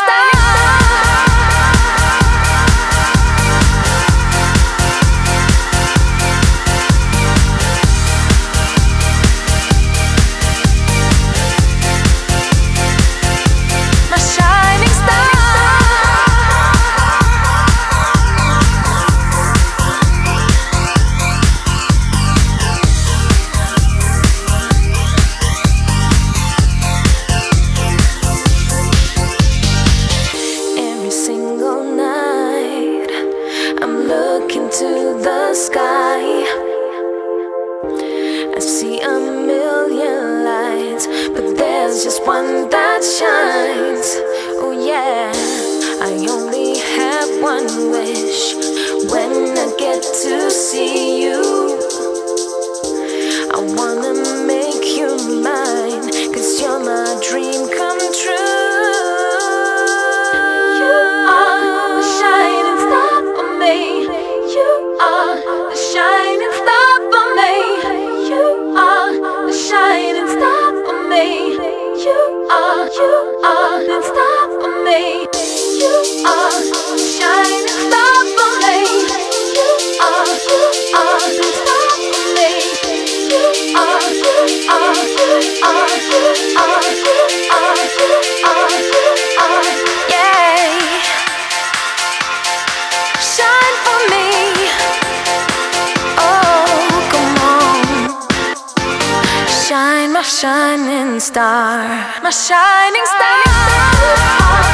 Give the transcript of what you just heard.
した There's just one that shines. Oh, yeah. I only have one wish. are, are, are, star for me you are, the are, are, are, shine, my shining star, my shining star.